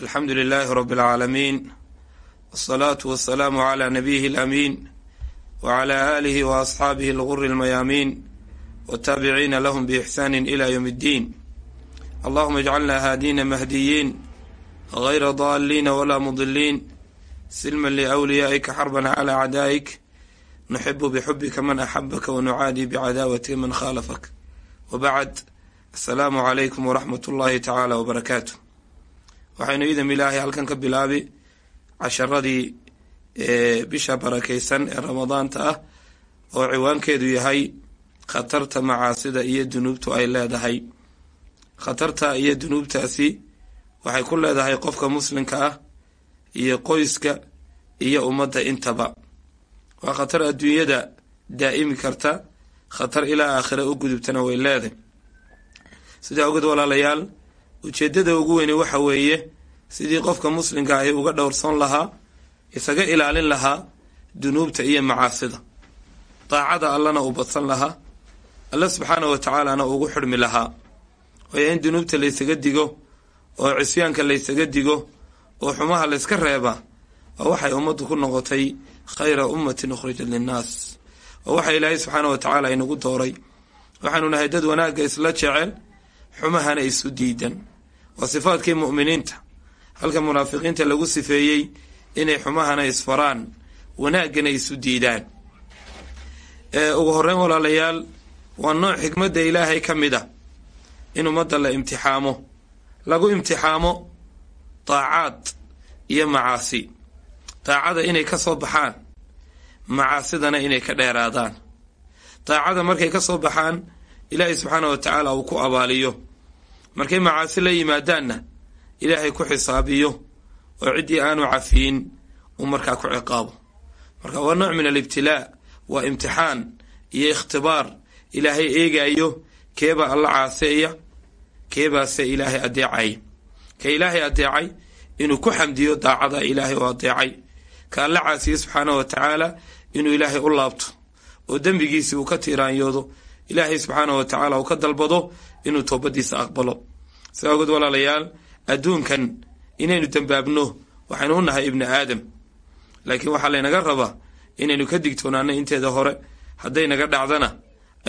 alxamdu lilaahi rabi اlcaalamiin wاsalaatu wasalaamu calaa nabiyihi alamiin wacala aalihi wa asxaabihi alguri almayaamiin wataabiciina lahum biixsaani ila ywm اddiin allahuma ijcalna haadiina mahdiyiin gayra daaliina walaa mudiliin silman liwliyaa'ika xarban cala acdaa'ik nuxibu bixubika man axabaka wanucaadi bicadaawatika man khaalafak wabacd asalaamu calaykum waraxmat ullaahi tacaala wabarakaatu waxaynu idam ilaahay halkan ka bilaabi casharadii bisha barakaysan ee ramadaanta ah oo ciwaankeedu yahay khatarta macaasida iyo dunuubtu ay leedahay. Khatarta iyo dunuubtaasi waxay ku leedahay qofka muslimka ah iyo qoyska iyo ummadda intaba. Waa khatar adduunyada daa'imi karta khatar ilaa aakhira u gudubtana way leedahay. Sidaa ogeed walaalayaal ujeeddada ugu weyne waxa weeye sidii qofka muslimka ahi uga dhowrsan lahaa isaga ilaalin lahaa dunuubta iyo macaasida. Daacada allana uu badsan lahaa alla subxaana wa tacaalana ugu xidhmi lahaa. Waayo in dunuubta laysaga digo oo cisyaanka laysaga digo oo xumaha layska reeba waa waxay ummaddu ku noqotay khayra ummatin ukhrijat linnaas. Oo waxa ilaahay subxaana wa tacaala inagu dooray. Waxaanu nahay dad wanaagga isla jecel xumahana isu diidan. Waa sifaadkii mu'miniinta. Halka munaafiqiinta lagu sifeeyey inay xumahana isfaraan wanaaggana isu diidaan. Ugu horreyn walaalayaal waa nooc xikmadda ilaahay ka mid a in ummadda la imtixaamo. Lagu imtixaamo daacaad iyo macaasi. Daacada inay ka soo baxaan macaasidana inay ka dheeraadaan. Daacada markay ka soo baxaan ilaahay subxaana wa tacaala uu ku abaaliyo markay macaasi la yimaadaanna ilaahay ku xisaabiyo oo ciddii aanu cafiyin uu markaa ku ciqaabo. Marka waa nooc min alibtilaa waa imtixaan iyo ikhtibaar. Ilaahay eegaayo keebaa alla caaseeya keebaase ilaahay adeecay ka ilaahay adeecay inuu ku xamdiyo daacada ilaahay oo adeecay ka alla caasiye subxaana wa tacaala inuu ilaahay u laabto. Oo dembigiisii uu ka tiiraanyoodo ilaahay subxaana wa tacaala uu ka dalbado inuu toobadiisa aqbalo. Sidaa ogeed walaalayaal adduunkan inaynu dembaabno waxaynu u nahay ibni aadam. Laakiin waxaa laynaga rabaa inaynu ka digtoonaano inteeda hore. Hadday naga dhacdana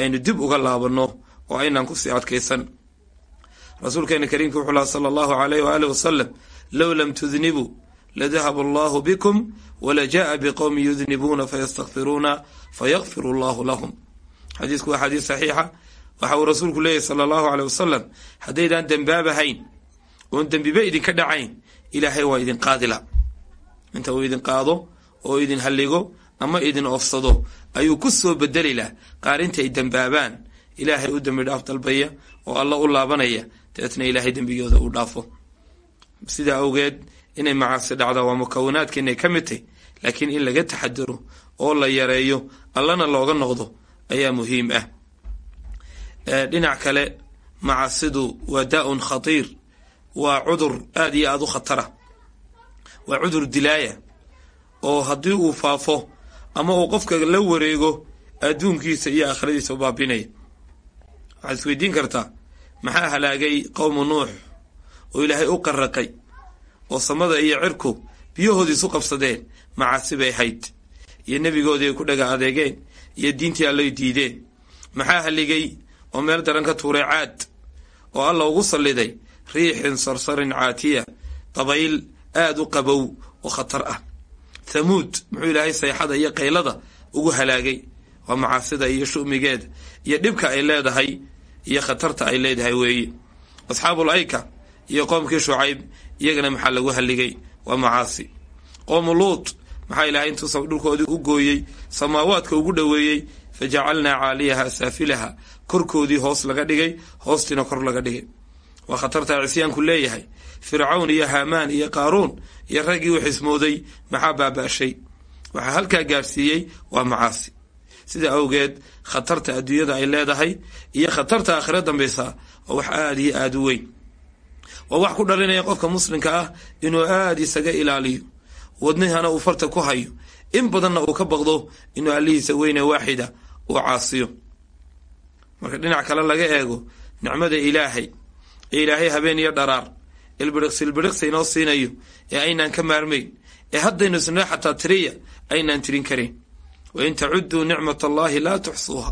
aynu dib uga laabanno oo aynaan ku sii adkaysan. Rasuulkeena kariimka wuxuu laha sala allahu alayh waaalih wasalam low lam tudnibuu ladahaba allahu bikum wala jaaa biqowmin yudnibuuna fayastakfiruuna fayakfiru allahu lahum. Xadiisku waa xadiis saxiixa waxa uu rasuulku leeyahy sala allahu aleyh wasalam haddaydaan dembaabahayn oon dembiba idinka dhacayn ilaahay waa idin qaadila inta uu idin qaado oo idin halligo ama idin oofsado ayuu ku soo bedeli lah qaar intay dembaabaan ilaahay u dembi dhaaf dalbaya oo alla u laabanaya dabeetna ilaahay dembigooda uu dhaafo. Sidaa awgeed inay macaasi dhacda waa mukawanaadka inay ka mid tahy laakiin in laga taxadaro oo la yareeyo allana looga noqdo ayaa muhiim ah dhinac kale macaasidu waa daa-un khatiir waa cudur aada iyo aada u khatara. Waa cudur dilaaya oo haddii uu faafo ama uu qofka la wareego adduunkiisa iyo aakhiradiisa u baabinaya waxaad isweydiin kartaa maxaa halaagay qowmu nuux oo ilaahay u qaraqay oo samada iyo cirku biyahoodii isu qabsadeen? Macaasi bay hayd iyo nebigoodii ay ku dhaga adeegeen iyo diintii allay diideen. Maxaa haligay oo meel daran ka tuuray caad oo alla ugu salliday riixin sarsarin caatiya dabayl aada u qabow oo khatar ah. Thamuud muxuu ilaahay sayxada iyo qaylada ugu halaagay waa macaasida iyo shumigeeda iyo dhibka ay leedahay iyo khatarta ay leedahay weeye asxaabul ayka iyo qoomkii shucayb iyagana maxaa lagu halligay? Waa macaasi. Qoomu luut maxaa ilaahay intuu dhulkoodii u gooyey samaawaadka ugu dhoweeyey fa jacalnaa caaliyaha saafilaha korkoodii hoos laga dhigay hoostiina kor laga dhigay. Waa khatartaa cisyaanku leeyahay. Fircawn iyo haamaan iyo qaaruun iyo raggii u xismooday maxaa baaba-shay? Waxaa halkaa gaadhsiiyey waa macaasi. Sida awgeed khatarta adduunyada ay leedahay iyo khatarta aakhira dambaysa waa wax aada iyo aada u weyn. Waa wax ku dhalinaya qofka muslimka ah inuu aada isaga ilaaliyo wadnihana uu farta ku hayo. In badanna uu ka baqdo inuu allihiisa weyne waaxida uu caasiyo marka dhinac kale laga eego nicmada ilaahay ee ilaahay habeen iyo dharaar ilbiriqsi ilbiriqsi inoo siinayo ee aynaan ka maarmayn ee haddaynu isna xataa tiriya aynaan tirin karayn wa in tacudduu nicmat allahi laa tuxsuuha.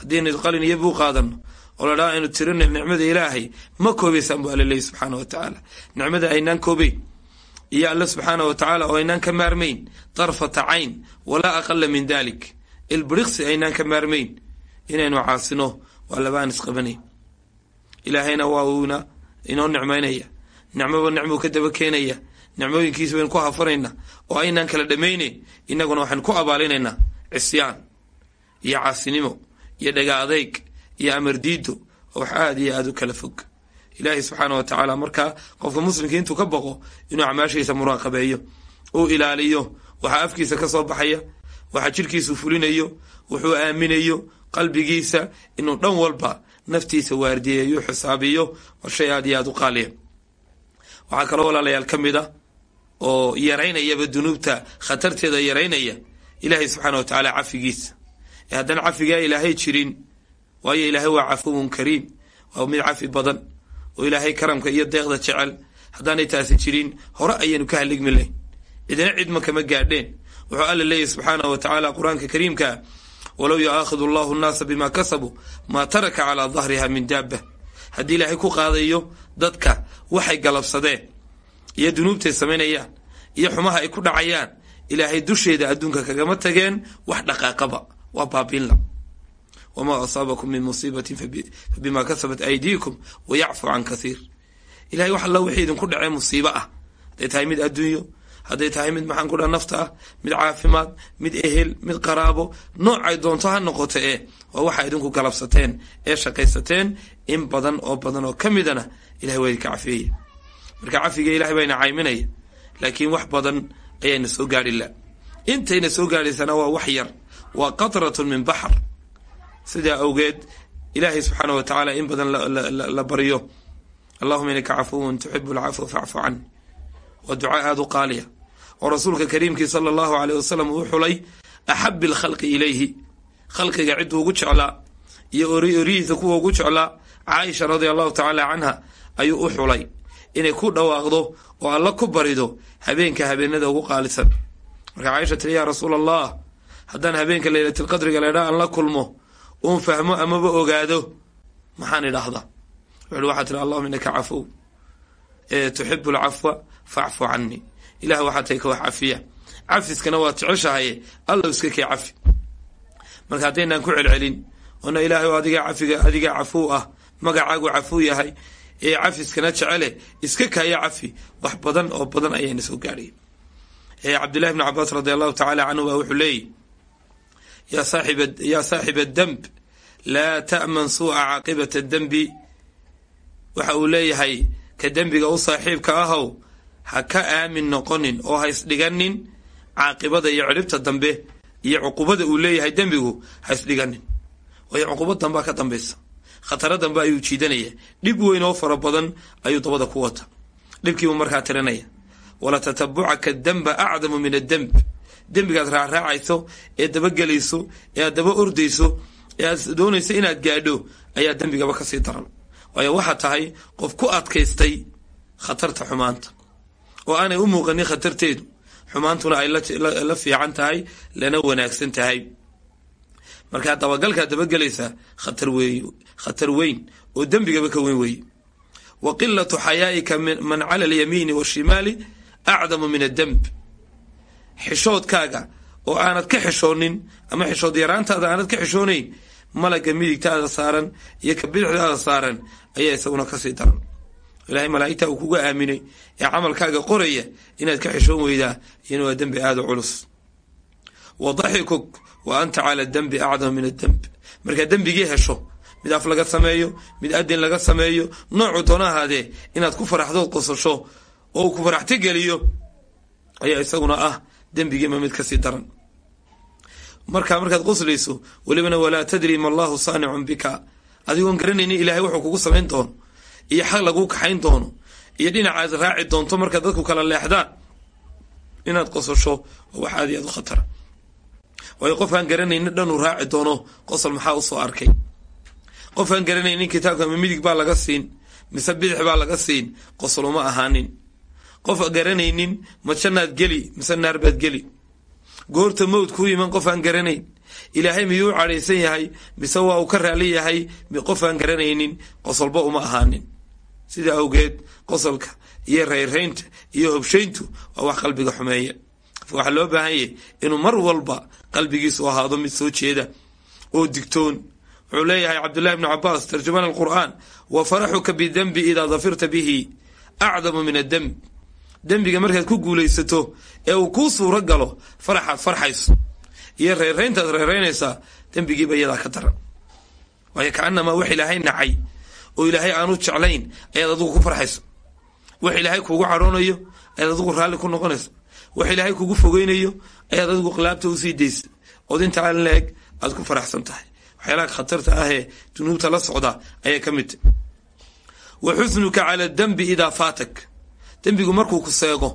Haddaynu qalin iyo buu qaadano oo la dhaha aynu tirina nicmada ilaahay ma koobaysaan bu alla leeyi subxaana wa tacaala. Nicmada aynaan koobeyn iyo alle subxaana wa tacaala oo aynaan ka maarmayn darfata cayn walaa aqala min dalik ilbiriqsi aynaan ka maarmayn inaynu caasino waa labaan isqabanayn ilaahayna waa uuna inoo nicmaynaya. Nicmoba nicmuu ka daba keenaya. Nicmooyinkiisa baynu ku hafanayna oo aynaan kala dhammayneyn innaguna waxaynu ku abaalinaynaa. Cisyaan iyo caasinimo iyo dhaga adeyg iyo amar diido oo wax aada iyo aada u kala fog. Ilaahay subxaana wa tacaala markaa qofka muslimka intuu ka baqo inuu acmaashiisa muraaqabeeyo uu ilaaliyo waxaa afkiisa ka soo baxaya waxaa jidhkiisu fulinayo wuxuu aaminayo qalbigiisa inuu dhan walba naftiisa waardiyeeyo xisaabiyo waa shay aada iyo aada u qaaliya waxaa kaloo walaalayaal ka mid a oo yaraynayaba dunuubta khatarteeda yaraynaya ilaahay subxaana wa tacaala cafigiisa. Ee haddana cafigaa ilaahay jirin waayo ilaahay waa cafuwun kariim waa mid cafi badan oo ilaahay karamka iyo deeqda jecel. Haddaanay taasi jirin hore ayaynu ka haligmi layn cidina cidma kama gaadheen. Wuxuu alla leeyahy subxaanahu wa tacaala qur'aanka kariimkaa walow yu'aakhidu allahu nnaasa bima kasabuu maa taraka calaa dahriha min daaba haddii ilaahay ku qaadayo dadka waxay galabsadeen iyo dunuubtay samaynayaan iyo xumaha ay ku dhacayaan ilaahay dusheeda adduunka kagama tageen wax dhaqaaqaba. Waa baabiinla wamaa asaabakum min musiibatin fabima kasabat aydiikum wayacfu can kathiir. Ilahay wax alla wixii idinku dhacee musiibo ah. Hadday tahay mid adduunyo hadday tahay mid maxaan ku dhaha nafta mid caafimaad mid ehel mid qaraabo noocay doonto ha noqoto ee waa waxa idinku galabsateen ee shaqaysateen in badan oo badan oo ka midana ilahay waa idinka cafiyaya marka cafiga ilahay baa ina cayminaya laakiin wax badan ayaana soo gaadhi intayna soo gaadhaysana waa wax yar waa qatratun min baxr sidaa awgeed ilaahay subxaana wa tacaala in badan la baryo allahuma inaka cafuwun tuxibu alcafwa facfu can waa ducaa aada u qaaliya oo rasuulka kariimkii sala allahu aleyh wasalam uu xulay axabi alkhalqi ilayhi. Khalqiga cidduu ugu jeclaa iyo orihiisa kuwa ugu jeclaa caaisha radia allahu tacaala canha ayuu u xulay. Inay ku dhawaaqdo oo alla ku barido habeenka habeenada ugu qaalisan. Marka caaisha tiri yaa rasuul allah haddaan habeenka laylatilqadriga laydhaa aan la kulmo uun fahmo amaba ogaado maxaan idhaahdaa? Wuxuuhi waxaa tiri allahuma inaka cafuw tuxibu alcafwa facfu canii ilah waxaa tahay ka wax cafiya. Cafiskana waad jeceshahaye alla iska kee cafi. Marka haddaynaan ku celcelin oona ilaahay oo adigaa cafiga adigaa cafuw ah magacaagu cafuw yahay ee cafiskana jecele iska kaaya cafi wax badan oo badan ayayna soo gaadhay cabdillahi bni cabaas radi allahu tacaala canhu baa wuxuu leeyihi yaa saaxiba ademb laa ta'man suu'a caaqibata dembi waxa uu leeyahay ka dembiga u saaxiibka ahow ha ka aamin noqonin oo ha isdhiganin caaqibada iyo cidhibta dambe iyo cuqubada uu leeyahay dembigu ha isdhiganin waayo cuquba dambaa ka dambaysa. Khataro dambe ayuu jiidanaya. Dhib weyn oo fara badan ayuu dabada ku wata. Dhibkiibuu markaa tirinaya wala tatabucaka demba acdamu min addemb dembigaad raacraacayso ee dabagelayso ee aad daba ordayso ee aad doonayso inaad gaadho ayaa dembigaba ka sii daran. Waayo waxaa tahay qof ku adkaystay khatarta xumaanta oo aanay u muuqanin khatarteedu xumaantuna ay la fiican tahay lana wanaagsan tahay. Markaa dabagalkaad dabagelaysaa khatar wey khatar weyn oo dembigaba ka weyn weeye wa qilatu xayaa'ika man cala alyamiini washimaali acdamu min addemb xishoodkaaga oo aanad ka xishoonin ama xishood yaraantaada aanad ka xishoonayn malaga midigtaada saaran iyo ka bidixdaada saaran ayaa isaguna ka sii daran ilahay malaa'igta uu kuga aaminay ee camalkaaga qoraya inaad ka xishoon weydaa iyana waa dembi aada u culus. Wa daxikuk wa anta cala dembi acdamu min addemb markaa dembigii hesho mid af laga sameeyo mid adin laga sameeyo noocu doona ahaadee inaad ku faraxdood qosasho oo ku faraxti geliyo ayaa isaguna ah dembigiima mid ka sii daran. Markaa markaad qoslayso welibana walaa tadri ma allahu saanicun bika. Adigoon garanaynin ilahay wuxuu kugu samayn doono iyo xaq laguu kaxayn doono iyo dhinacaad raaci doonto markaad dadku kala leexdaan inaad qosasho wax aad iyo aad u khatara. Waayo qof aan garanaynin dhanuu raaci doono qosol maxaa u soo arkay? Qof aan garanaynin kitaabka ama midig baa laga siin mise bidix baa laga siin qosol uma ahaanin. Qof garanaynin ma jannaad geli mise naar baad geli. Goorta mowd kuu iman qof aan garanayn ilaahay miyuu u cadhaysan yahay mise waa uu ka raali yahay qof aan garanaynin qosolba uma ahaanin sida awgeed qosolka iyo rayraynta iyo hobshayntu waa wax qalbiga xumeeya. Waxaa loo baahan yahy inuu mar walba qalbigiisu ahaado mid soo jeeda oo digtoon. Wuxuu leeyahay cabdullahi bnu cabaas tarjumaan alqur'aan wa faraxuka bidembi idaa dafirta bihi acdamu min addemb dembiga markaad ku guulaysato ee uu kuu suuro galo faraxaad farxayso. Iyo reerayntaad reeraynaysaa dembigiiba iyadaa ka daran. Waayo kaanamaa wax ilaahay nacay oo ilaahay aanu jeclayn ayaad adigu ku farxayso. Wax ilaahay kuugu cadhoonayo ayaad adigu raalli ku noqonayso. Wax ilaahay kugu fogeynayo ayaad adigu khilaabta u sii daysa ood intaa leeg aad ku faraxsan tahay. Waxyaalaha khatarta ahee dunuubta la socda ayay ka mid tahy wa xusnuka cala dembi idaa faatak. Dembigu markuu ku seego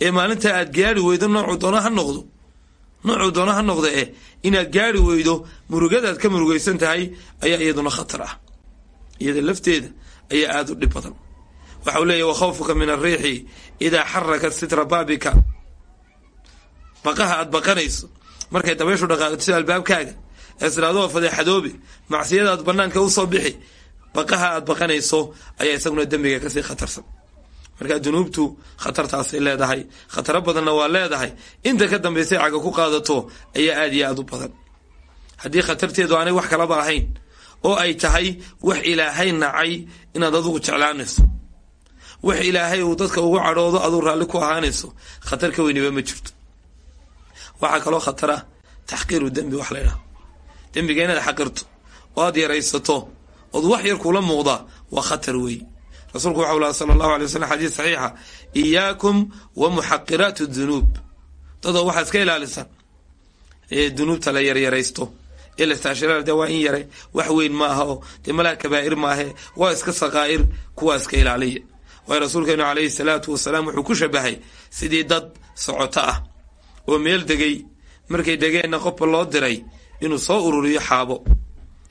ee maalintaa aad gaari weydo noocuu doona ha noqdo. Noocuu doona ha noqda eh inaad gaari weydo murugadaad ka murugaysan tahay ayaa iyaduna khatar ah iyada lafteeda ayaa aada u dhib badan. Waxa uu leeyahy wa khawfuka min arriixi idaa xarakat sitra baabika. Baqaha aad baqanayso markay dabayshu dhaqaaqto albaabkaaga eesiraadoo fadeexadoobi macsiyadaad banaanka u soo bixi baqaha aad baqanayso ayaa isaguna dembiga ka sii khatarsan. Markaa dunuubtu khatartaasay leedahay khataro badanna waa leedahay inta ka dambaysay caga ku qaadato ayaa aada iyo aada u badan. Haddii khatarteedu aanay wax kalaba ahayn oo ay tahay wax ilaahay nacay inaad adugu jeclaanayso. Wax ilaahay uu dadka ugu cadhoodo aduu raalli ku ahaanayso khatar ka weyniba ma jirto. Waxaa kaloo khatara taxqiiru dembi wax laydhaha dembiga inaad xaqirto oo aad yaraysato ood wax yar kula muuqda waa khatar weey rasuulku waxau laha sala allahu alay waslm xadiis saxiixa iyaakum wa muxaqiraat dunuub. Dadoo waxaa iska ilaalisan ee dunuubta la yaryaraysto ee lastaashiraal de waa in yare wax weyn ma aha oo dee malaa kabaa'ir maahe waa iska saqaa'ir kuwaa iska ilaaliya. Waayo rasuulkeenu calayhi salaatu wasalaam wuxuu ku shabahay sidii dad socoto ah oo meel degay. Markay degeenna qofba loo diray inuu soo ururiyo xaabo.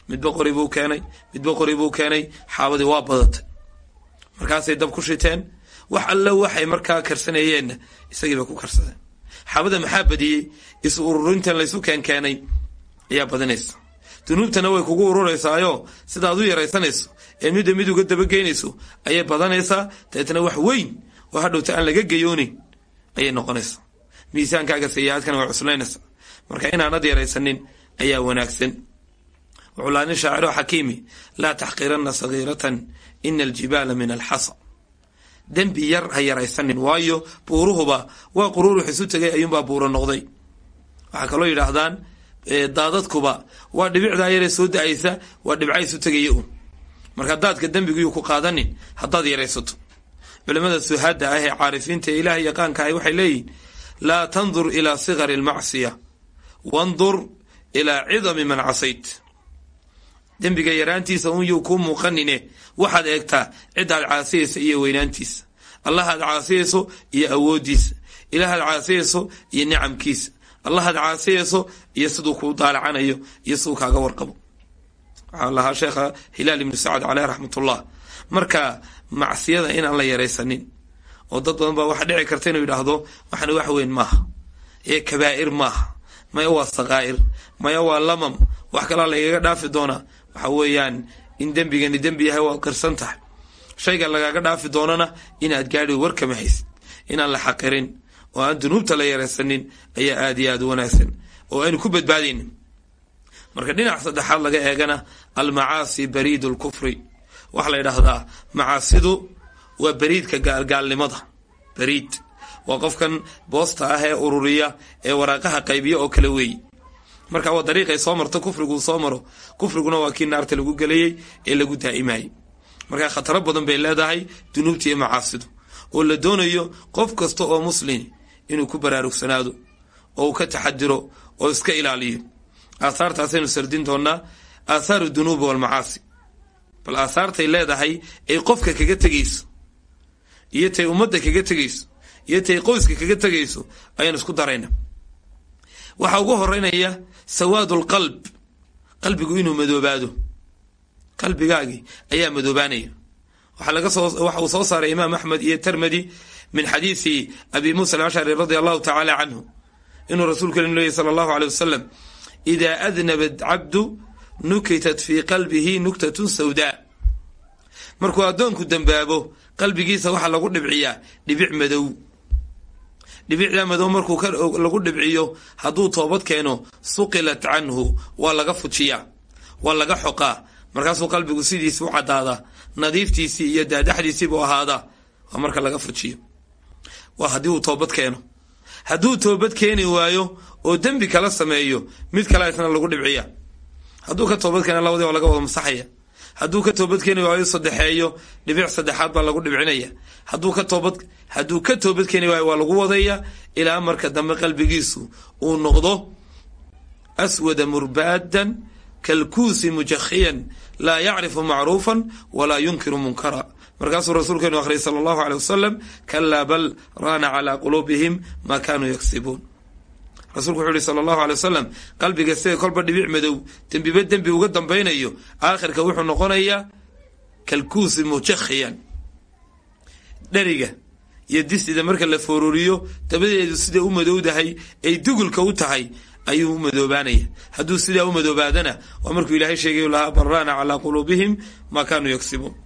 Midba qori buu keenay midba qori buu keenay xaabadii waa badatay. Markaasay dab ku shiteen wax alle waxay markaa karsanayeenna isagiiba ku karsadeen. Xaabada maxaa badiyey? Is ururintan laysu keenkeenay ayaa badinaysa dunuubtana way kugu ururaysaayo sidaad u yaraysanayso ee midda mid uga dabageynayso ayay badanaysaa dabeetna wax weyn oo hadhowta aan laga geyoonin ayay noqonaysaa miisaankaaga sayi-aadkana way cuslaynaysaa marka inaanad yaraysanin ayaa wanaagsan wuxuu nin shaaciro xakiimi laa taxqiranna sagiiratan ina aljibaala min alxasa dembi yar ha yaraysanin waayo buuruhuba waa quruurux isu tegay ayuunbaa buuro noqday waxaa kaloo yidhaahdaan daadadkuba waa dhibicdaa yaree soo da'aysa waa dhibca isu tegaya un marka daadka dembigiyuu ku qaadanin haddaad yaraysato. Culimada suhaada ah ee caarifiinta ee ilaah yaqaanka ahy waxay leeyihiin laa tandur ilaa sigari almacsiya wandur ilaa cidami man casayt dembiga yaraantiisa un yuu kuu muuqanine waxaad eegtaa cidaad caasiyaysa iyo weynaantiisa. Allahaad caasiyayso iyo awoodiisa ilaahaad caasiyayso iyo nicamkiisa allahaad caasiyayso iyo siduu kuu daalacanayo iyo siduu kaaga warqabo. Waxaa lahaa sheekha hilaal ibnu sacad caleyh raxmatullah. Marka macsiyada inaan la yaraysanin oo dad badan baa waxaa dhici karta inuu yidhaahdo waxana wax weyn maaha ee kabaa'ir maaha maya waa saqaa'ir maya waa lamam wax kalaa lagaga dhaafi doonaa. Waxa weeyaan in dembigani dembi yahay waad qirsan tahay shayga lagaaga dhaafi doonana inaad gaadhi warkama haysid inaan la xaqirin oo aan dunuubta la yaraysanin ayaa aada iyo aada u wanaagsan oo aynu ku badbaadaynin marka dhinac saddexaad laga eegana almacaasi bariid lkufri waxaa la yidhaahdaa macaasidu waa beriidka gaalgaalnimada. Beriid waa qofkan boosta ah ee ururiya ee waraaqaha qaybiya oo kale weey. Marka waa dariiqay soo marto kufriguu soo maro kufriguna waa kii naarta lagu gelayey ee lagu daa'imayey marka khataro badan bay leedahay dunuubta iyo macaasidu. Oo la doonayo qof kasta oo muslin inuu ku baraarugsanaado oo uu ka taxadiro oo iska ilaaliyo. Aahaartaasaynu sardin doonaa aahaaru dunuubi walmacaasi bal aahaartay leedahay ay qofka kaga tegayso iyo tay ummadda kaga tegayso iyo tay qoyska kaga tegayso ayaan isku darayna. Waxaa ugu horeynaya sawaadu lqalb qalbigu inuu madoobaado. Qalbigaagii ayaa madoobaanaya. Waxa uu soo saaray imaam axmed iyo termedi min xadiisi abi muusa alashcari radia allahu tacaala canhu inuu rasuulku leeyay sala allahu aley wasalam idaa adnabat cabdu nukitat fii qalbihi nuktatun sawdaa. Markuu addoonku dembaabo qalbigiisa waxaa lagu dhibciyaa dhibic madow. Dhibicdaa madow markuu lagu dhibciyo hadduu toobad keeno suqilat canhu waa laga fujiyaa waa laga xoqaa. Markaasuu qalbigu sidiisi u caddaadaa nadiiftiisii iyo daadaxdiisiibuu ahaadaa waa marka laga fujiyo waa haddii uu toobad keeno. Hadduu toobad keeni waayo oo dembi kala sameeyo mid kale isna lagu dhibciya. Hadduu ka toobad keena labadii waa laga wada masaxaya. Hadduu ka toobad keeni waayo saddexeeyo dhibic saddexaad baa lagu dhibcinaya. Hadduu ka toobad hadduu ka toobad keeni waayo waa lagu wadaya ilaa marka dambe qalbigiisu uu noqdo aswada murbaadan kalkuusi mujakhiyan laa yacrifu macruufan walaa yunkiru munkara markaasuu rasuulkeenu akhriyay sala allahu aley wasalam kalaa bal raana calaa quluubihim maa kaanuu yagsibuun rasuulku wuxuu yihi sala allahu aley wasalam qalbiga sida kolba dhibic madow dembiba dembi uga dambaynayo aakhirka wuxuu noqonayaa kalkuusi mujakhiyan dheriga iyo disida marka la foororiyo dabadeedu sida u madowdahay ay dugulka u tahay ayuu u madoobaanaya. Hadduu sidaa u madoobaadana waa markuu ilaahay sheegay lahaa baraana calaa quluubihim maa kaanuu yagsibuun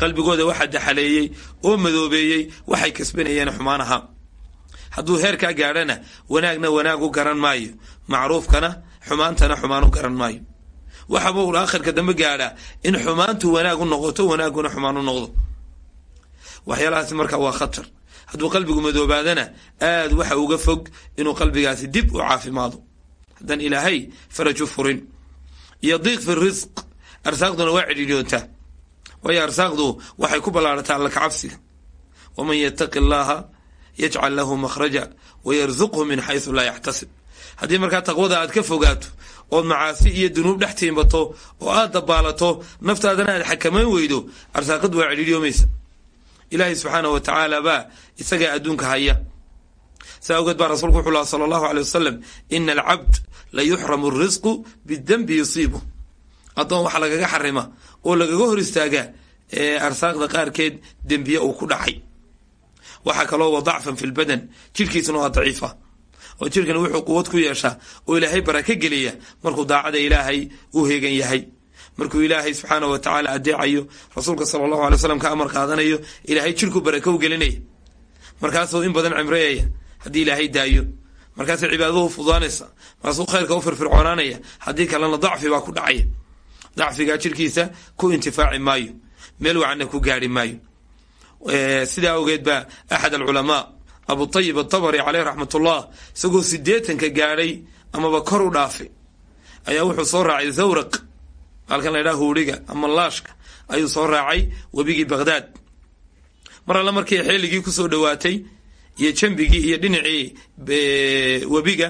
qalbigooda waxaa daxaleeyey oo madoobeeyey waxay kasbanayeen xumaanaha. Hadduu heerkaa gaadhana wanaagna wanaag u garan maayo. Macruufkana xumaantana xumaan u garan maayo. Waxaba uu aakhirka dambe gaadhaa in xumaantu wanaag u noqoto wanaaguna xumaan u noqdo. Waxyaalahaasi markaa waa khatar. Hadduu qalbigu madoobaadana aad waxa uga fog inuu qalbigaasi dib u caafimaado. Haddaan ilaahay faraj u furin. Iyo diiq fi risq arsaaqduna waa cidhiidyoontaa waayo arsaaqdu waxay ku ballaarataa alla kacabsiga waman yataqi allaha yajcal lahu makhraja wayarzuqhu min xaysu laa yaxtasib haddii markaa taqwada aad ka fogaato ood macaasi iyo dunuub dhex tiimbato oo aad dabaalato naftaadana aad xakamayn weydo arsaaqadu waa cidhiidhyoomaysa ilaahay subxaanah wa tacaala baa isagaa adduunka haya saa awgeed baa rasuulku wuxuu laha sala allahu aley wasalam ina alcabd la yuxramu risqu bidenbi yusiibu addoon waxaa lagaga xarima oo lagaga hor istaagaa arsaaqda qaarkeed dembiye uu ku dhacay. Waxaa kaloo wa dacfan fi lbadan jirhkiisuna waa daciifa. Oo jirkani wuxuu quwad ku yeeshaa oo ilaahay baraka geliya markuu daacada ilaahay u heegan yahay. Markuu ilaahay subxaanah wa tacaala adeecayo rasuulka sala allahu alay slam ka amar qaadanayo ilaahay jirku baraka u gelinaya markaasuu in badan cimreeyaya haddii ilaahay daayo. Markaasay cibaadaduhu fudaanaysa markaasuu khayrka u firfircoonaanaya haddii kalena dacfi baa ku dhacaya dacfigaa jirkiisa ku intifaaci maayo meel wacanna ku gaari maayo. Sidaa awgeed baa axad alculamaa abutayib atabari caleyh raxmat ullah isagoo sideetanka gaadhay amaba kor u dhaafay ayaa wuxuu soo raacay zawraq halkan la ydhaha huuriga ama laashka ayuu soo raacay webigii baghdad. Mar alle markii xilligii ku soo dhowaatay iyo jambigii iyo dhinacii webiga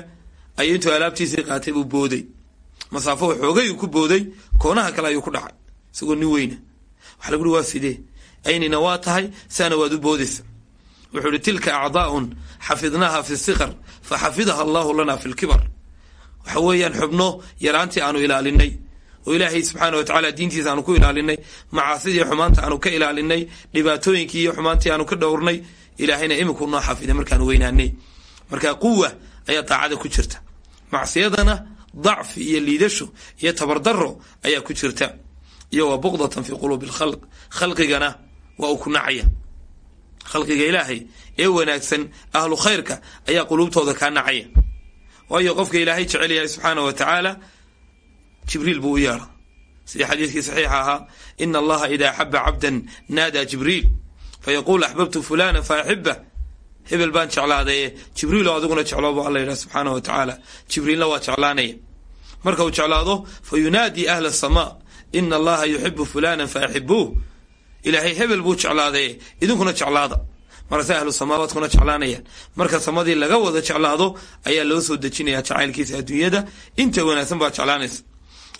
ayuu intuu alaabtiisii qaatay buu booday masaafo xoogay ku booday koonaha kale ayuu ku dhacay. Isagoo nin weyna waxa lagu uhi waa sidee? Aynina waa tahay? Saana waad u boodaysa. Wuxuu ihi tilka acdaaun xafidnaaha fi siqar fa xafidaha allahu lana fi lkibar waxa weeyaan xubno yaraantii aanu ilaalinay. Oo ilaahay subxaana wa tacaala diintiisa aanu ku ilaalinay macaasidii xumaanta aanu ka ilaalinay dhibaatooyinkii iyo xumaantii aanu ka dhowrnay. Ilaahayna iminku noo xafiday markaanu weynaanay. Marka quwa ayaa daacada ku jirta. Macsiyadana dacfi iyo liidasho iyo tabardaro ayaa ku jirta iyo waa buqdatan fi quluubi lkhalq khalqigana waa uu ku nacaya. Khalqiga ilaahay ee wanaagsan ahlu khayrka ayaa quluubtooda kaa nacaya. Waayo qofka ilaahay jecel yahay subxaana wa tacaala jibriil buu u yeedha sidii xadiidkii saxiixa ahaa ina allaha ida axaba cabdan naadaa jibriil fayaquul axbabtu fulana fa axibah hebel baan jeclaadaye jibriilo adiguna jecloobu alla yidhaha subxaana wa tacaala. Jibriilna waa jeclaanaya marka uu jeclaado fa yunaadii ahla asamaa ina allaha yuxibu fulana fa axibuuh ilaahay hebel buu jeclaadaye idinkuna jeclaada. Markaase ahlu samaawaadkuna jeclaanayaan. Marka samadii laga wada jeclaado ayaa loo soo dejinaya jacaylkiisa adduunyada. Inta wanaagsan baa jeclaanaysa.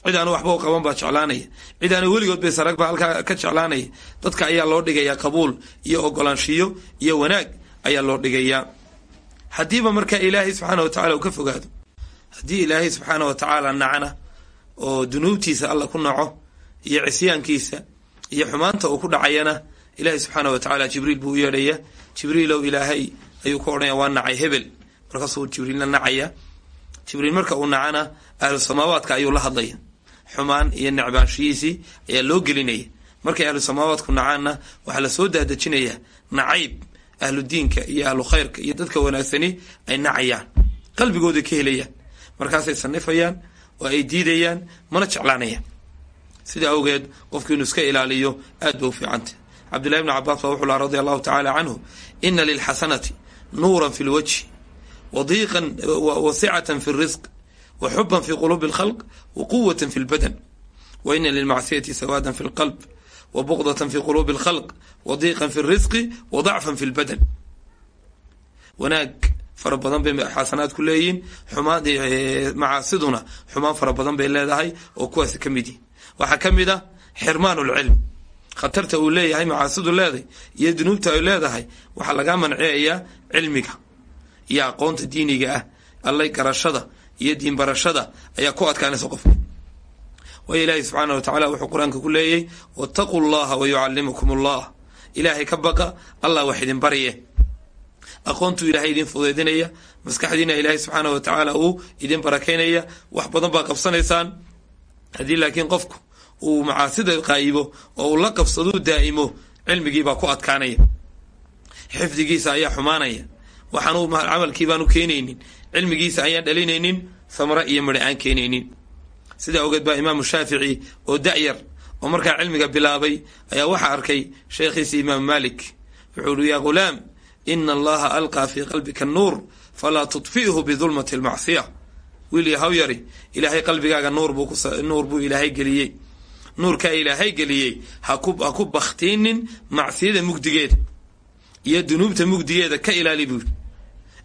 Cid aanu waxba u qaban baa jeclaanaya. Cid aanu weligood bay sarag baa halkaa ka jeclaanaya. Dadka ayaa loo dhigayaa qabuul iyo ogolaanshiyo iyo wanaag ayaa loo dhigayaa. Haddiiba markaa ilaahay subxaana wa tacala uu ka fogaado haddii ilaahay subxaana wa tacaala nacana oo dunuubtiisa alla ku naco iyo cisyaankiisa iyo xumaanta uu ku dhacayana ilaahay subxaana wa tacaala jibriil buu u yeedhaya jibriilow ilaahay ayuu ku odhanaya waa nacay hebel. Markaasuu jibriilna nacaya. Jibriil marka uu nacana ahlu samaawaadka ayuu la hadlaya. Xumaan iyo necbaanshihiisii ayaa loo gelinaya. Markay ahlu samaawaadku nacaanna waxaa la soo daadejinaya nacayb ahlu diinka iyo ahlu khayrka iyo dadka wanaagsani ay nacayaan qalbigooda ka helayaan markaasay sanifayaan oo ay diidayaan mana jeclaanayaan. Sida awgeed qofku inuu iska ilaaliyo aad ba u fiicantah cabdullahi bni cabaas baa wuxuu laha radi allahu tacaala canhu ina lilxasanati nuuran fi lwajhi wadiiqan wasicatan fi risq wa xuban fi quluubi alkhalq wa quwatan fi lbadan wa ina lilmacsiyati sawaadan fi lqalb quluubi alkhalq wa diiqan fi risqi wa dacfan fi lbadan wanaag fara badan bay xasanaad ku leeyihiin xumaan macaasiduna xumaan fara badan bay leedahay oo kuwaasi ka mid yihiin waxaa ka mid ah xirmaan lcilm khatarta uu leeyahay macaasidu leedahay iyo dunuubta ay leedahay waxaa lagaa manciyayaa cilmiga iyo aqoonta diiniga ah. Allay garashada iyo diin ayaa ku adkaanaysa waayo ilaahay subxaana wa tacala wuxuu qur'aanka ku leeyahy wattaquu llaha wa yucallimukum allah ilaahay ka baqa allah wax idin barye aqoontuu ilaahay idin fudeydinaya maskaxdiina ilaahay subxaana wa tacaala uu idin barakaynaya. Wax badan baa qabsanaysaan. Haddii laakiin qofku uu macaasida qaayibo oo uu la qabsaduu daa'imo cilmigiibaa ku adkaanaya. Xifdigiisa ayaa xumaanaya. Waxaanu camalkii baanu keenaynin. Cilmigiisa ayaan dhalinaynin. Samre iyo midhi aan keenaynin sidaa ogeed baa imaamu shaafici oo da'yar oo markaa cilmiga bilaabay ayaa waxaa arkay sheekhiisi imaamu maalik. Wuxuu uhi yaa ghulaam ina allaha alqaa fii qalbika nuur falaa tudfi'hu bidulmati almacsiya. Wiil yahaw yari ilaahay qalbigaaga nuur buu ilaahay geliyey. Nuurkaa ilaahay geliyey ha ku bakhtiinin macsiyada mugdigeeda iyo dunuubta mugdigeeda ka ilaali buu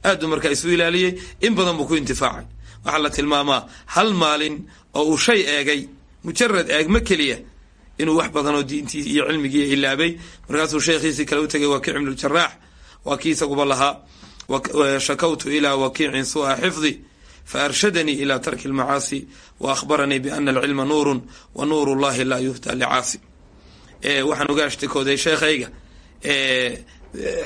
aaduu markaa isu ilaaliyey in badan buu ku intifaacay waxaa la tilmaamaa hal maalin oo uu shay eegay mujarad eegma keliya inuu wax badan oo diintii iyo cilmigii ilaabay. Markaasuu sheekhiisii kale u tegay wakiic ibnujaraax waa kii isaguba lahaa shakawtu ilaa wakiicin su'a xifdi faarshadanii ila tarki lmacaasi wa ahbaranii biana alcilma nuurun wa nuur llahi laa yuhda licaasi waxaan uga ashtikooday sheekhayga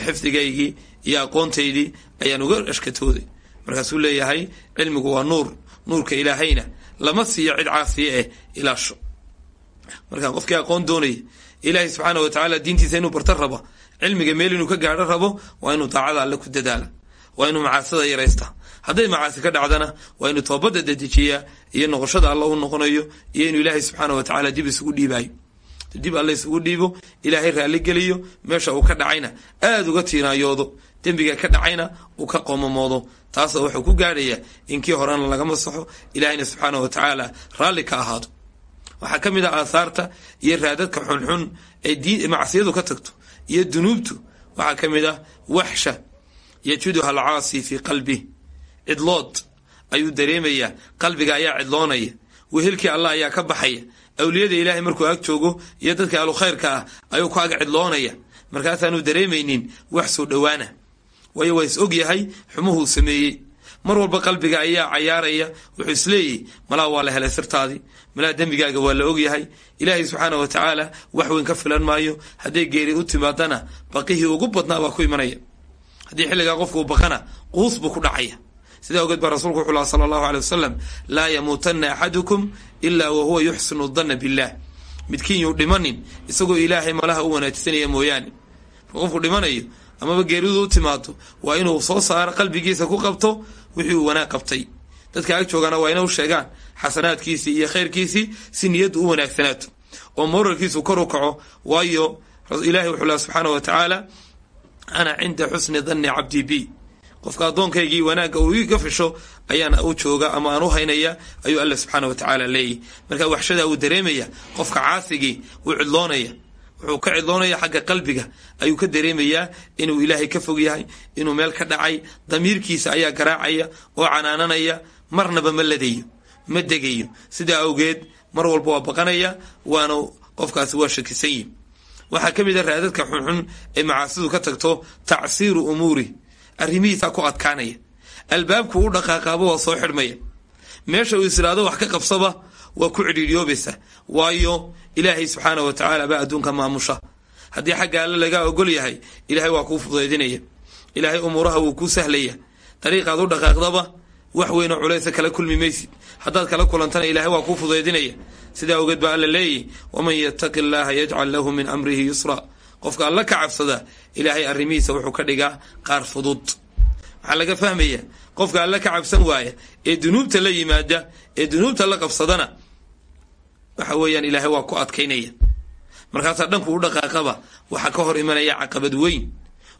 xifdigaygii iyo aqoontaydii ayaan uga ashkatooday markaasuu leeyahay cilmigu waa nuur nuurka ilaahayna lama siiyo cid caasiya eh ilaasho. Marka qofkii aqoon doonaya ilaahay subxaana wa tacaala diintiisa inuu barto raba cilmiga meel inuu ka gaadho rabo waa inuu daacada alle ku dadaala waa inuu macaasida yaraysta. Hadday macaasi ka dhacdana waa inuu toobadda dedejiyaa iyo noqoshada alla u noqonayo iyo inuu ilaahay subxaana wa tacaala dib isugu dhiibaayo. Dib alle isugu dhiibo ilaahay raalli geliyo meesha uu ka dhacayna aada uga tiinaayoodo dembiga ka dhacayna uu ka qoomamoodo. Taasoo wuxuu ku gaadhayaa in kii horena laga masaxo ilaahayna subxaana wa tacaala raalli ka ahaado. Waxaa ka mid ah aahaarta iyo raadadka xunxun ee macsiyadu ka tagto iyo dunuubtu. Waxaa ka mid ah waxsha yajiduha alcaasi fii qalbih cidlood ayuu dareemayaa qalbiga ayaa cidloonaya. Wehelkii allah ayaa ka baxaya. Awliyada ilaahay markuu ag joogo iyo dadka ahlu khayrka ah ayuu ku ag cidloonaya. Markaasaanu dareemaynin wax soo dhowaana waayo waa is og yahay xumuhuu sameeyey. Mar walba qalbiga ayaa cayaaraya wuxuu isleeyahy malaa waa la helay sirtaadii malaa dembigaaga waa la ogyahay ilaahay subxaana wa tacaala wax weyn ka filan maayo. Hadday geeri u timaadana baqihii ugu badnaa baa ku imanaya. Haddii xilligaa qofku uu baqana quus buu ku dhacaya. Sidaa ogeed baa rasuulku wuxuu laha sala allahu aley wasalam laa yamuutanna axadukum ilaa wa huwa yuxsinu danna billah. Midkiin yuu dhimanin isagoo ilaahay malaha u wanaajsanaya mooyaane. Qofku dhimanayo amaba geeridu u timaado waa inuu soo saaro qalbigiisa ku qabto wixii uu wanaag qabtay. Dadka ag joogana waa inau sheegaan xasanaadkiisii iyo khayrkiisii si niyaddu u wanaagsanaato oo moralkiisu kor u kaco waayo ilahay wuxuu laha subxaana wa tacaala ana cinda xusni danni cabdii bi qofka addoonkaygii wanaagga uu iga fisho ayaan u jooga ama aan u haynaya ayuu alla subxaana wa tacaala leeyahy marka waxshada uu dareemaya qofka caasigii wuu cidloonaya wuxuu ka cidloonaya xagga qalbiga. Ayuu ka dareemayaa inuu ilaahay ka fog yahay inuu meel ka dhacay damiirkiisa ayaa garaacaya oo canaananaya marnaba ma ladayo ma degayo sidaa awgeed mar walba waa baqanaya waana qofkaasi waa shakisan yihi waxaa ka mid a raadadka xunxun ee macaasidu ka tagto tacsiiru umuuri. Arrimihiisaa ku adkaanaya. Albaabku u dhaqaaqaaba waa soo xidhmaya. Meesha uu isiraado wax ka qabsaba waa ku cidhiidhiyoobaysa. Waayo ilaahay subxaana wa tacaala baa adduunka maamusha. Haddii xagga alle lagaa ogol yahay ilaahay waa kuu fudaydinaya ilaahay umuuraha wuu kuu sahlaya. Dariiqaad u dhaqaaqdaba wax weynoo culaysa kala kulmi maysid. Haddaad kala kulantana ilaahay waa kuu fudaydinaya sidaa ogeed baa alla leeyahy waman yattaqi llaaha yajcal lahu min amrihi yusra. Qofka alla ka cabsada ilaahay arrimihiisa wuxuu ka dhigaa qaar fudud. Waxaa laga fahmaya qofka alla ka cabsan waaya ee dunuubta la yimaada ee dunuubta la qabsadana waxa weeyaan ilaahay waa ku adkaynaya markaasaa dhanku u dhaqaaqaba waxaa ka hor imanaya caqabad weyn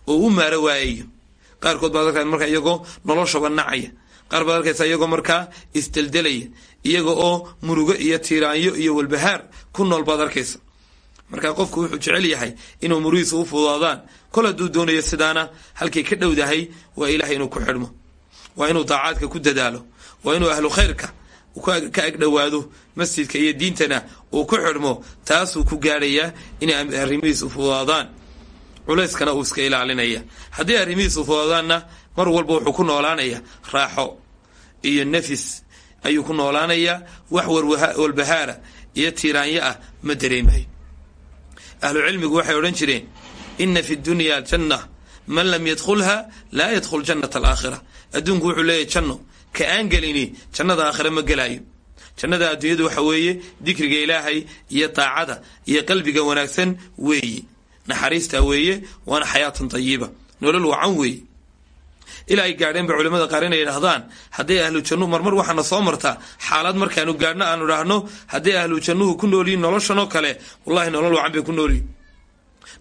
oo u maaro waayayo qaarkood baad arkaa markaa iyagoo noloshaba nacaya. Qaar baad arkaysa iyagoo markaa isdeldelaya iyaga oo murugo iyo tiiraanyo iyo walbahaar ku nool baad arkaysa. Markaa qofku wuxuu jecel yahay inuu muruhiisa u fudaadaan kol hadduu doonayo sidaana halkay ka dhowdahay waa ilahay inuu ku xidhmo. Waa inuu daacaadka ku dadaalo. Waa inuu ahlu khayrka ka agdhowaado masjidka iyo diintana uu ku xidhmo taasuu ku gaadhayaa inay arrimihiis u fudaadaan culayskana uu iska ilaalinaya. Haddii arrimihiis u fudaadaanna mar walba wuxuu ku noolaanaya raaxo iyo nafis. Ayuu ku noolaanayaa wax walbahaara iyo tiiraanyo ah ma dareemayo ahlu cilmigu waxay odhan jireen ina fi dunya janna man lam yadkhulha laa yadkhul jannata alaakhira adduunku wuxuu leeyahy janno ka aan gelini jannada aakhira ma gelaayo jannada adduunyadu waxa weeye dikriga ilaahay iyo daacada iyo qalbiga wanaagsan weeye naxariista weeye waana xayaatan tayiba nolol wacan weeye ilaa ay gaadheen ba culimada qaar inay idhahdaan hadday ahlu jannuhu marmar waxaana soo martaa xaalad markaanu gaadhno aanu idhaahno hadday ahlu jannuhu ku noolyihin noloshanoo kale wallahi nolol wacan bay ku noolyihin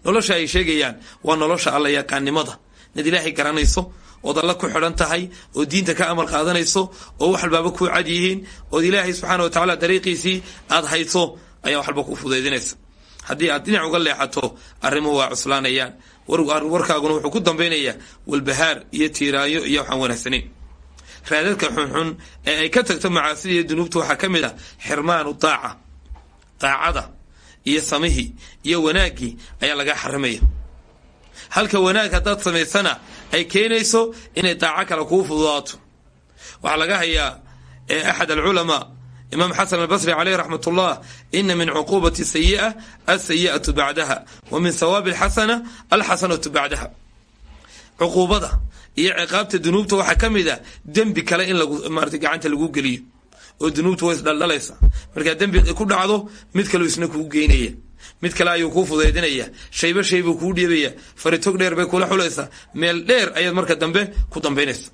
nolosha ay sheegayaan waa nolosha alla yaqaannimada. Nad ilaahay garanayso ood alla ku xidhan tahay oo diinta ka amal qaadanayso oo wax walbaaba kuu cad yihiin ood ilaahay subxaana wa tacaala dariiqiisii aad hayso ayaa wax walba ku fudaydinaysa haddii aad dhinac uga leexato arrimuhu waa cuslaanayaan. Warkaaguna wuxuu ku dambaynayaa walbahaar iyo tiiraayo iyo waxaan wanaagsanayn. Raadadka xunxun ee ay ka tagto macaasida iyo dunuubta waxaa ka mid ah xirmaanu daaca daacada iyo samihii iyo wanaaggii ayaa lagaa xarimaya. Halka wanaag haddaad samaysana ay keenayso inay daaco kale kuu fududaato. Waxaa laga hayaa axad alculamaa imaam xasan albasri caleyh raxmat ullah ina min cuquubati sayi'a alsayi'atu bacdaha wa min sawaabi alxasana alxasanatu bacdaha. Cuquubada iyo ciqaabta dunuubta waxaa ka mid a dembi kale in lagmarata gacanta lagu geliyo oo dunuubta way isdhaldhalaysa markaa dembi ku dhacdo mid kaleu isna kuu geynaya mid kale ayuu kuu fudaydinaya shayba shay buu kuu dhiibaya. Faritog dheer bay kula xulaysaa meel dheer ayaad marka dambe ku dambaynaysa.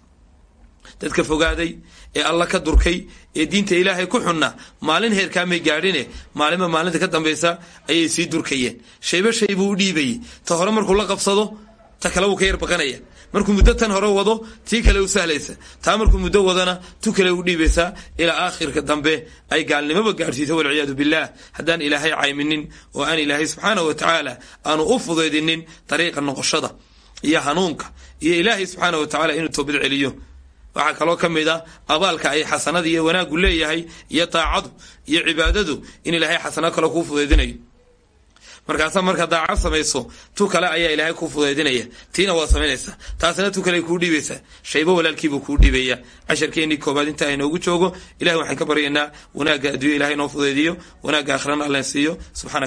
Dadka fogaaday ee alla ka durkay ee diinta ilaahay ku xunna maalin heerkaamay gaadhine maalinba maalinta ka dambaysa ayay sii durkayeen. Shayba shay buu u dhiibayay ta hore markuu la qabsado ta kale wuu ka yar baqanaya markuu muddo tan hore wado tii kale u sahlaysa. Taa markuu muddo wadana tu kale u dhiibaysaa ilaa aakhirka dambe ay gaalnimoba gaadhsiiso walciyaadu billaah. Haddaan ilaahay cayminin oo aan ilaahay subxaanah wa tacaala aanu u fudaydinin dariiqa noqoshada iyo hanuunka iyo ilaahay subxaanah wa tacaala inuu toobad celiyo. Waxaa kaloo ka mid ah abaalka ay xasanada iyo wanaaggu leeyahay iyo daacadu iyo cibaadadu in ilaahay xasano kale kuu fudaydinayo markaasaa markaa daacad samayso tu kale ayaa ilaahay kuu fudaydinaya tiina waa samaynaysaa taasina tu kale kuu dhiibaysaa shaybo walaalkiibuu kuu dhiibaya casharkeennii koobaad inta aynoogu joogo ilahay waxaan ka baryaynaa. Wanaagga adduunya ilahay noo fudaydiyo wanaagga aakhirana allen siiyo subxaana